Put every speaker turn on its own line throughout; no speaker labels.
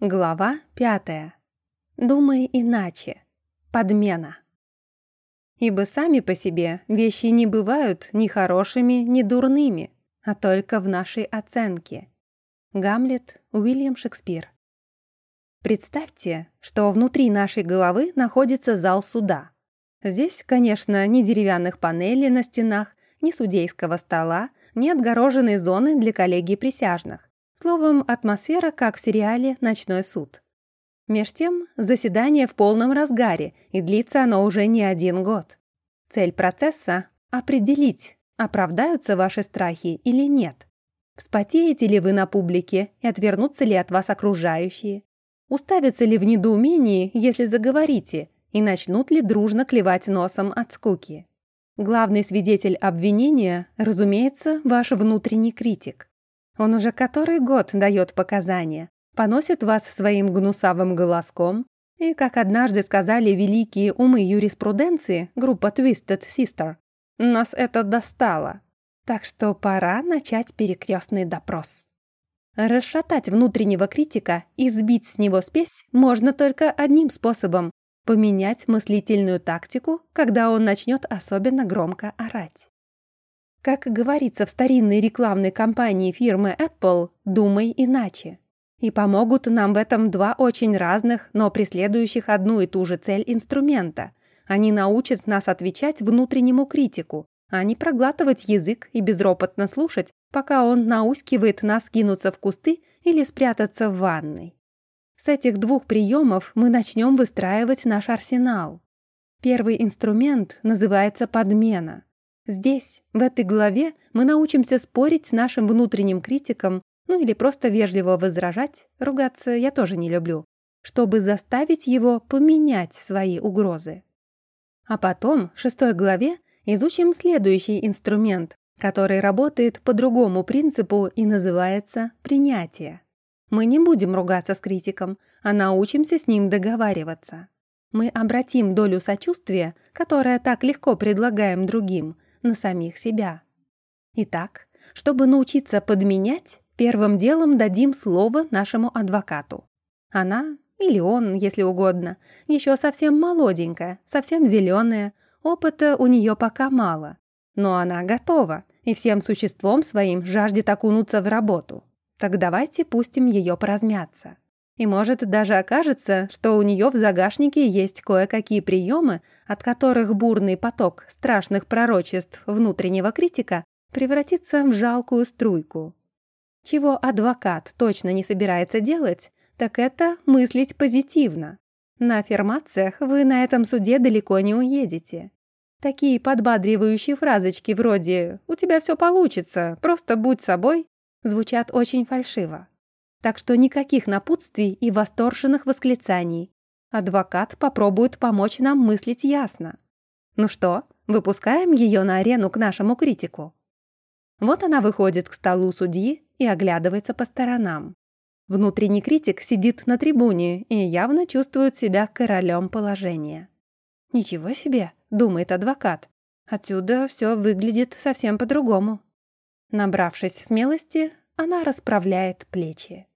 Глава пятая. Думай иначе. Подмена. Ибо сами по себе вещи не бывают ни хорошими, ни дурными, а только в нашей оценке. Гамлет, Уильям Шекспир. Представьте, что внутри нашей головы находится зал суда. Здесь, конечно, ни деревянных панелей на стенах, ни судейского стола, ни отгороженной зоны для коллегий присяжных. Словом, атмосфера, как в сериале «Ночной суд». Меж тем, заседание в полном разгаре, и длится оно уже не один год. Цель процесса — определить, оправдаются ваши страхи или нет. Вспотеете ли вы на публике и отвернутся ли от вас окружающие? Уставятся ли в недоумении, если заговорите, и начнут ли дружно клевать носом от скуки? Главный свидетель обвинения, разумеется, ваш внутренний критик. Он уже который год дает показания, поносит вас своим гнусавым голоском, и, как однажды сказали великие умы юриспруденции, группа Twisted Sister, нас это достало. Так что пора начать перекрестный допрос. Расшатать внутреннего критика и сбить с него спесь можно только одним способом – поменять мыслительную тактику, когда он начнет особенно громко орать. Как говорится в старинной рекламной кампании фирмы Apple, думай иначе. И помогут нам в этом два очень разных, но преследующих одну и ту же цель инструмента. Они научат нас отвечать внутреннему критику, а не проглатывать язык и безропотно слушать, пока он наускивает нас кинуться в кусты или спрятаться в ванной. С этих двух приемов мы начнем выстраивать наш арсенал. Первый инструмент называется подмена. Здесь, в этой главе, мы научимся спорить с нашим внутренним критиком, ну или просто вежливо возражать, ругаться я тоже не люблю, чтобы заставить его поменять свои угрозы. А потом, в шестой главе, изучим следующий инструмент, который работает по другому принципу и называется принятие. Мы не будем ругаться с критиком, а научимся с ним договариваться. Мы обратим долю сочувствия, которое так легко предлагаем другим, на самих себя. Итак, чтобы научиться подменять, первым делом дадим слово нашему адвокату. Она, или он, если угодно, еще совсем молоденькая, совсем зеленая, опыта у нее пока мало. Но она готова и всем существом своим жаждет окунуться в работу. Так давайте пустим ее поразмяться. И может даже окажется, что у нее в загашнике есть кое-какие приемы, от которых бурный поток страшных пророчеств внутреннего критика превратится в жалкую струйку. Чего адвокат точно не собирается делать, так это мыслить позитивно. На аффирмациях вы на этом суде далеко не уедете. Такие подбадривающие фразочки вроде «У тебя все получится, просто будь собой» звучат очень фальшиво. Так что никаких напутствий и восторженных восклицаний. Адвокат попробует помочь нам мыслить ясно. Ну что, выпускаем ее на арену к нашему критику? Вот она выходит к столу судьи и оглядывается по сторонам. Внутренний критик сидит на трибуне и явно чувствует себя королем положения. «Ничего себе», — думает адвокат. «Отсюда все выглядит совсем по-другому». Набравшись смелости, она расправляет плечи.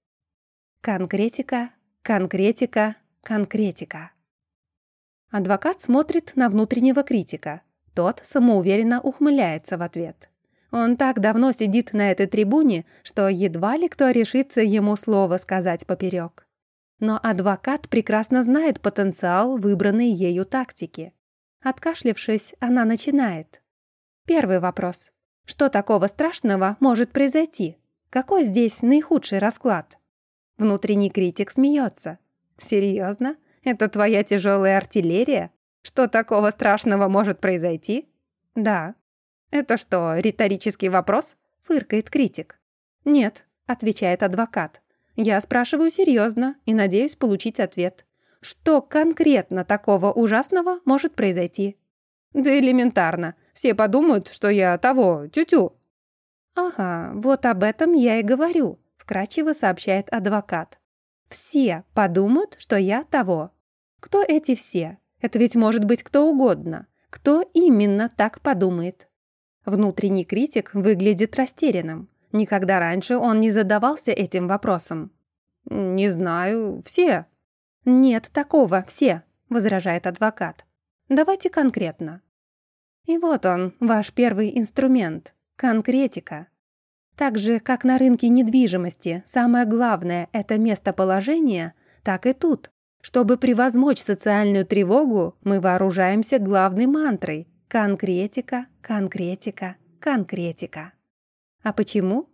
Конкретика, конкретика, конкретика. Адвокат смотрит на внутреннего критика. Тот самоуверенно ухмыляется в ответ. Он так давно сидит на этой трибуне, что едва ли кто решится ему слово сказать поперек. Но адвокат прекрасно знает потенциал выбранной ею тактики. Откашлившись, она начинает. Первый вопрос. Что такого страшного может произойти? Какой здесь наихудший расклад? Внутренний критик смеется. «Серьезно? Это твоя тяжелая артиллерия? Что такого страшного может произойти?» «Да». «Это что, риторический вопрос?» — фыркает критик. «Нет», — отвечает адвокат. «Я спрашиваю серьезно и надеюсь получить ответ. Что конкретно такого ужасного может произойти?» «Да элементарно. Все подумают, что я того, тю-тю». «Ага, вот об этом я и говорю вкрадчиво сообщает адвокат. «Все подумают, что я того». Кто эти все? Это ведь может быть кто угодно. Кто именно так подумает? Внутренний критик выглядит растерянным. Никогда раньше он не задавался этим вопросом.
Не знаю, все.
Нет такого, все, возражает адвокат. Давайте конкретно. И вот он, ваш первый инструмент — конкретика. Так же, как на рынке недвижимости самое главное — это местоположение, так и тут. Чтобы превозмочь социальную тревогу, мы вооружаемся главной мантрой — конкретика, конкретика, конкретика. А почему?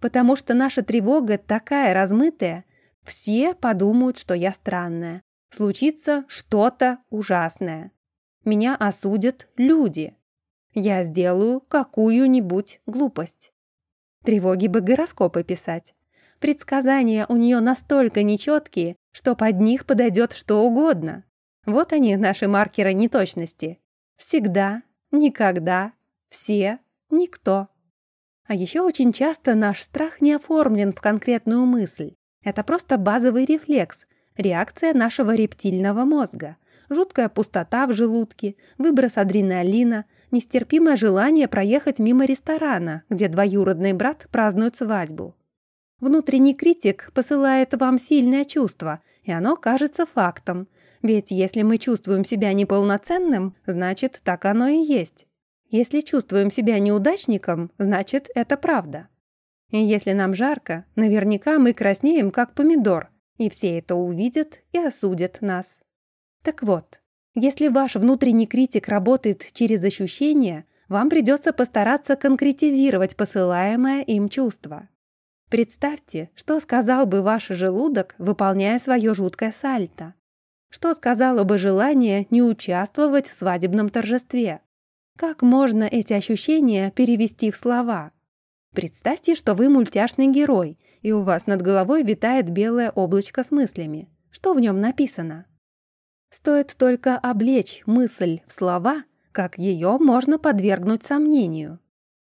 Потому что наша тревога такая размытая, все подумают, что я странная. Случится что-то ужасное. Меня осудят люди. Я сделаю какую-нибудь глупость. Тревоги бы гороскопы писать. Предсказания у нее настолько нечеткие, что под них подойдет что угодно. Вот они, наши маркеры неточности. Всегда, никогда, все, никто. А еще очень часто наш страх не оформлен в конкретную мысль. Это просто базовый рефлекс, реакция нашего рептильного мозга. Жуткая пустота в желудке, выброс адреналина, нестерпимое желание проехать мимо ресторана, где двоюродный брат празднует свадьбу. Внутренний критик посылает вам сильное чувство, и оно кажется фактом. Ведь если мы чувствуем себя неполноценным, значит, так оно и есть. Если чувствуем себя неудачником, значит, это правда. И если нам жарко, наверняка мы краснеем, как помидор, и все это увидят и осудят нас. Так вот, если ваш внутренний критик работает через ощущения, вам придется постараться конкретизировать посылаемое им чувство. Представьте, что сказал бы ваш желудок, выполняя свое жуткое сальто. Что сказало бы желание не участвовать в свадебном торжестве? Как можно эти ощущения перевести в слова? Представьте, что вы мультяшный герой, и у вас над головой витает белое облачко с мыслями. Что в нем написано? Стоит только облечь мысль в слова, как ее можно подвергнуть сомнению.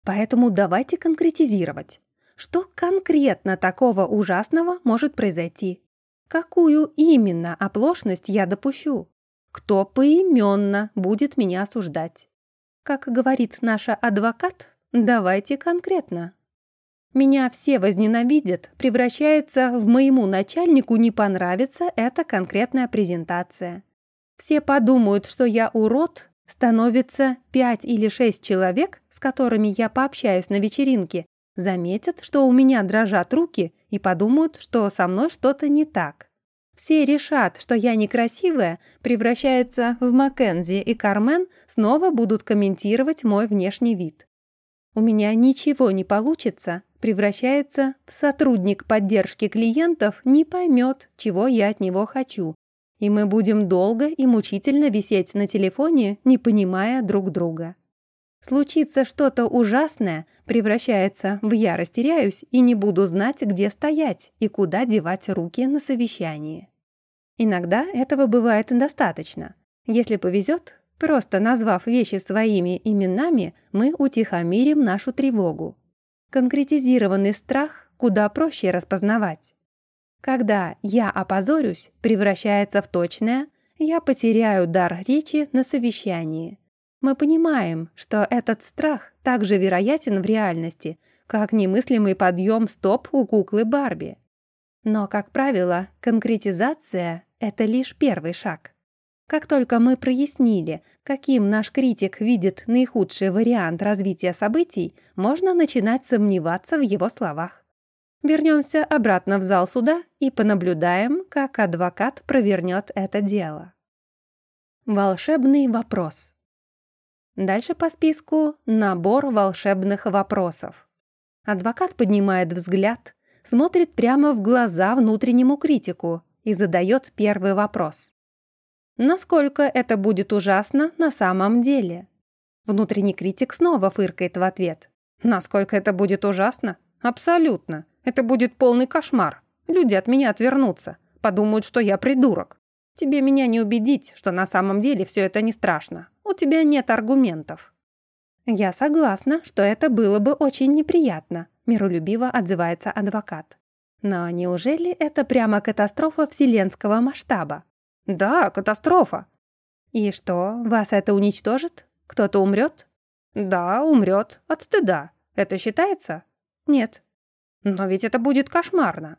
Поэтому давайте конкретизировать. Что конкретно такого ужасного может произойти? Какую именно оплошность я допущу? Кто поименно будет меня осуждать? Как говорит наша адвокат, давайте конкретно. Меня все возненавидят, превращается в моему начальнику не понравится эта конкретная презентация. Все подумают, что я урод, становится пять или шесть человек, с которыми я пообщаюсь на вечеринке, заметят, что у меня дрожат руки и подумают, что со мной что-то не так. Все решат, что я некрасивая, превращается в Маккензи и Кармен, снова будут комментировать мой внешний вид. У меня ничего не получится, превращается в сотрудник поддержки клиентов, не поймет, чего я от него хочу, и мы будем долго и мучительно висеть на телефоне, не понимая друг друга. Случится что-то ужасное, превращается в «я растеряюсь» и не буду знать, где стоять и куда девать руки на совещании. Иногда этого бывает достаточно. Если повезет, просто назвав вещи своими именами, мы утихомирим нашу тревогу. Конкретизированный страх куда проще распознавать. Когда «я опозорюсь» превращается в точное «я потеряю дар речи на совещании». Мы понимаем, что этот страх также вероятен в реальности, как немыслимый подъем стоп у куклы Барби. Но, как правило, конкретизация — это лишь первый шаг. Как только мы прояснили, каким наш критик видит наихудший вариант развития событий, можно начинать сомневаться в его словах. Вернемся обратно в зал суда и понаблюдаем, как адвокат провернет это дело. Волшебный вопрос. Дальше по списку набор волшебных вопросов. Адвокат поднимает взгляд, смотрит прямо в глаза внутреннему критику и задает первый вопрос. Насколько это будет ужасно на самом деле? Внутренний критик снова фыркает в ответ. Насколько это будет ужасно? Абсолютно. Это будет полный кошмар. Люди от меня отвернутся. Подумают, что я придурок. Тебе меня не убедить, что на самом деле все это не страшно. У тебя нет аргументов». «Я согласна, что это было бы очень неприятно», миролюбиво отзывается адвокат. «Но неужели это прямо катастрофа вселенского масштаба?» «Да, катастрофа». «И что, вас это уничтожит? Кто-то умрет?» «Да, умрет. От стыда. Это считается?» «Нет, но ведь это будет кошмарно.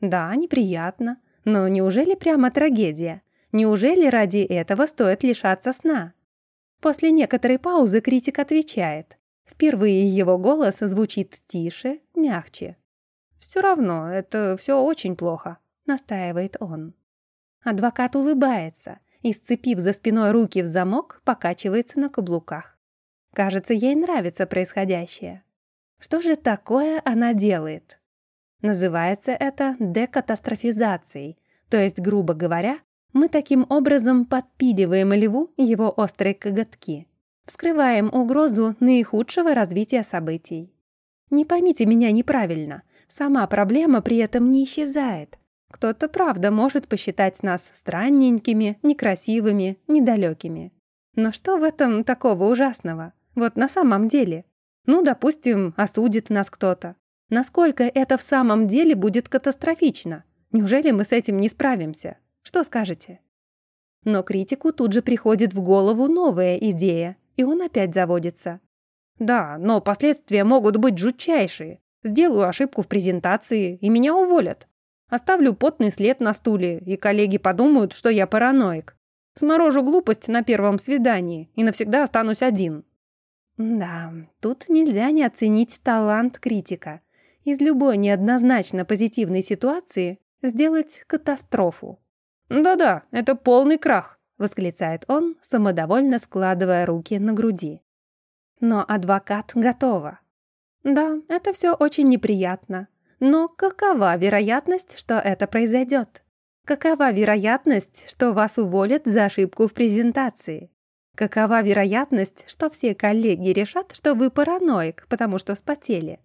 Да, неприятно, но неужели прямо трагедия? Неужели ради этого стоит лишаться сна? После некоторой паузы критик отвечает. Впервые его голос звучит тише, мягче. «Все равно, это все очень плохо», — настаивает он. Адвокат улыбается и, сцепив за спиной руки в замок, покачивается на каблуках. Кажется, ей нравится происходящее. Что же такое она делает? Называется это декатастрофизацией, то есть, грубо говоря, мы таким образом подпиливаем льву его острые коготки, вскрываем угрозу наихудшего развития событий. Не поймите меня неправильно, сама проблема при этом не исчезает. Кто-то, правда, может посчитать нас странненькими, некрасивыми, недалекими. Но что в этом такого ужасного? Вот на самом деле. Ну, допустим, осудит нас кто-то. Насколько это в самом деле будет катастрофично? Неужели мы с этим не справимся? Что скажете? Но критику тут же приходит в голову новая идея, и он опять заводится. Да, но последствия могут быть жутчайшие. Сделаю ошибку в презентации, и меня уволят. Оставлю потный след на стуле, и коллеги подумают, что я параноик. Сморожу глупость на первом свидании и навсегда останусь один. Да, тут нельзя не оценить талант критика. Из любой неоднозначно позитивной ситуации сделать катастрофу. «Да-да, это полный крах», — восклицает он, самодовольно складывая руки на груди. Но адвокат готова. Да, это все очень неприятно. Но какова вероятность, что это произойдет? Какова вероятность, что вас уволят за ошибку в презентации? Какова вероятность, что все коллеги решат, что вы параноик, потому что вспотели?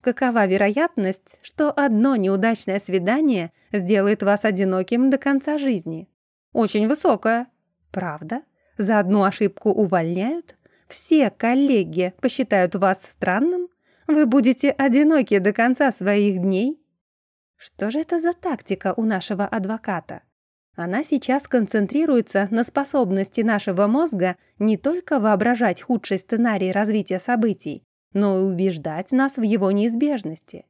Какова вероятность, что одно неудачное свидание сделает вас одиноким до конца жизни? Очень высокая. Правда? За одну ошибку увольняют? Все коллеги посчитают вас странным? Вы будете одиноки до конца своих дней? Что же это за тактика у нашего адвоката? Она сейчас концентрируется на способности нашего мозга не только воображать худший сценарий развития событий, но и убеждать нас в его неизбежности.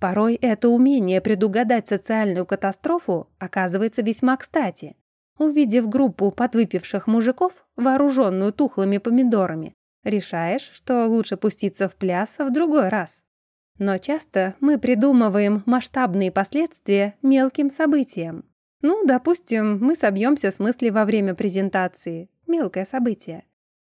Порой это умение предугадать социальную катастрофу оказывается весьма кстати. Увидев группу подвыпивших мужиков, вооруженную тухлыми помидорами, решаешь, что лучше пуститься в пляс в другой раз. Но часто мы придумываем масштабные последствия мелким событиям. Ну, допустим, мы собьемся с мысли во время презентации. Мелкое событие.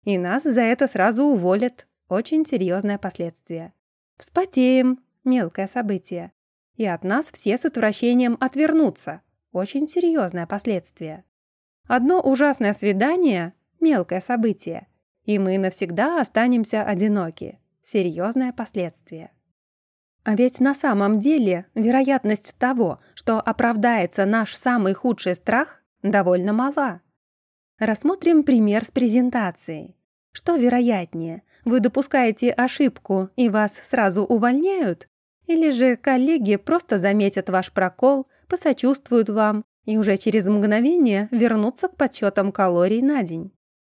И нас за это сразу уволят. Очень серьезное последствие. Вспотеем. Мелкое событие. И от нас все с отвращением отвернутся. Очень серьезное последствие. Одно ужасное свидание – мелкое событие. И мы навсегда останемся одиноки. Серьезное последствие. А ведь на самом деле вероятность того, что оправдается наш самый худший страх, довольно мала. Рассмотрим пример с презентацией. Что вероятнее, вы допускаете ошибку и вас сразу увольняют? Или же коллеги просто заметят ваш прокол, посочувствуют вам и уже через мгновение вернутся к подсчетам калорий на день?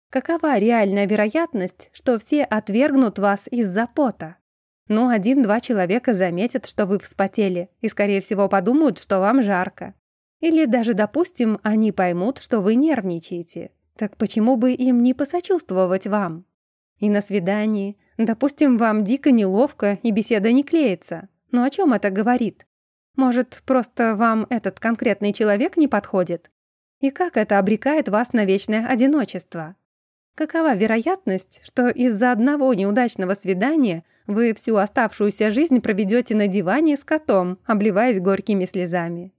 Какова реальная вероятность, что все отвергнут вас из-за пота? Ну, один-два человека заметят, что вы вспотели, и, скорее всего, подумают, что вам жарко. Или даже, допустим, они поймут, что вы нервничаете. Так почему бы им не посочувствовать вам? И на свидании, допустим, вам дико неловко и беседа не клеится. Но о чем это говорит? Может, просто вам этот конкретный человек не подходит? И как это обрекает вас на вечное одиночество? Какова вероятность, что из-за одного неудачного свидания вы всю оставшуюся жизнь проведете на диване с котом, обливаясь горькими слезами?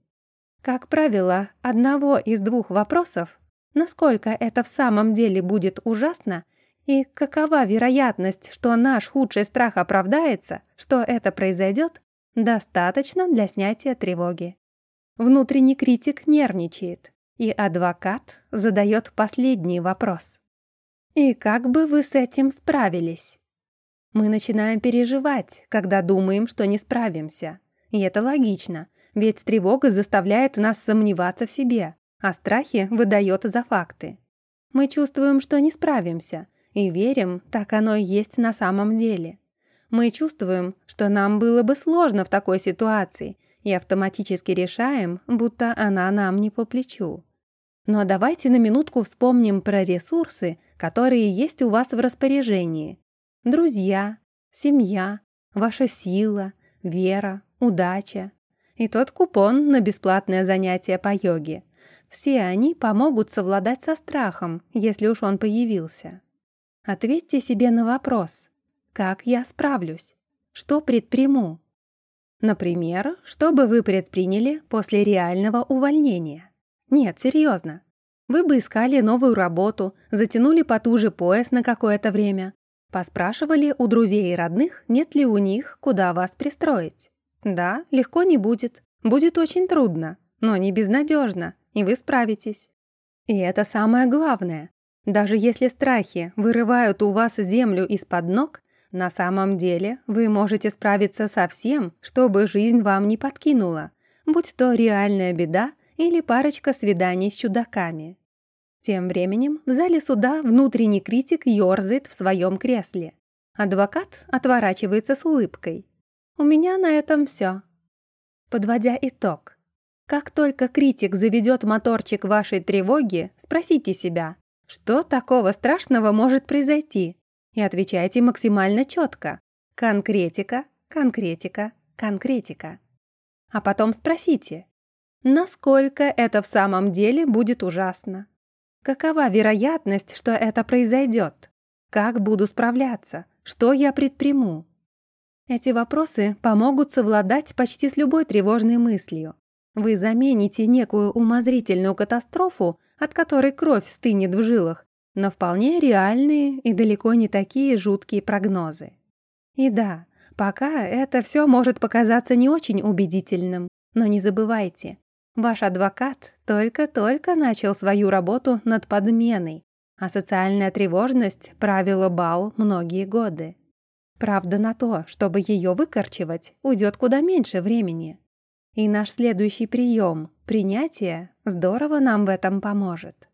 Как правило, одного из двух вопросов насколько это в самом деле будет ужасно, и какова вероятность, что наш худший страх оправдается, что это произойдет, достаточно для снятия тревоги. Внутренний критик нервничает, и адвокат задает последний вопрос. И как бы вы с этим справились? Мы начинаем переживать, когда думаем, что не справимся. И это логично, ведь тревога заставляет нас сомневаться в себе, а страхи выдает за факты. Мы чувствуем, что не справимся, и верим, так оно и есть на самом деле. Мы чувствуем, что нам было бы сложно в такой ситуации, и автоматически решаем, будто она нам не по плечу. Но давайте на минутку вспомним про ресурсы, которые есть у вас в распоряжении. Друзья, семья, ваша сила, вера, удача и тот купон на бесплатное занятие по йоге. Все они помогут совладать со страхом, если уж он появился. Ответьте себе на вопрос «Как я справлюсь? Что предприму?» Например, что бы вы предприняли после реального увольнения? Нет, серьезно. Вы бы искали новую работу, затянули потуже пояс на какое-то время, поспрашивали у друзей и родных, нет ли у них, куда вас пристроить. Да, легко не будет, будет очень трудно, но не безнадежно, и вы справитесь. И это самое главное. Даже если страхи вырывают у вас землю из-под ног, на самом деле вы можете справиться со всем, чтобы жизнь вам не подкинула, будь то реальная беда или парочка свиданий с чудаками. Тем временем в зале суда внутренний критик ёрзает в своем кресле. Адвокат отворачивается с улыбкой. У меня на этом все. Подводя итог. Как только критик заведет моторчик вашей тревоги, спросите себя, что такого страшного может произойти, и отвечайте максимально четко. Конкретика, конкретика, конкретика. А потом спросите, насколько это в самом деле будет ужасно. Какова вероятность, что это произойдет? Как буду справляться? Что я предприму? Эти вопросы помогут совладать почти с любой тревожной мыслью. Вы замените некую умозрительную катастрофу, от которой кровь стынет в жилах, но вполне реальные и далеко не такие жуткие прогнозы. И да, пока это все может показаться не очень убедительным, но не забывайте, ваш адвокат только-только начал свою работу над подменой, а социальная тревожность правила бал многие годы. Правда, на то, чтобы ее выкорчевать, уйдет куда меньше времени. И наш следующий прием, принятие, здорово нам в этом поможет.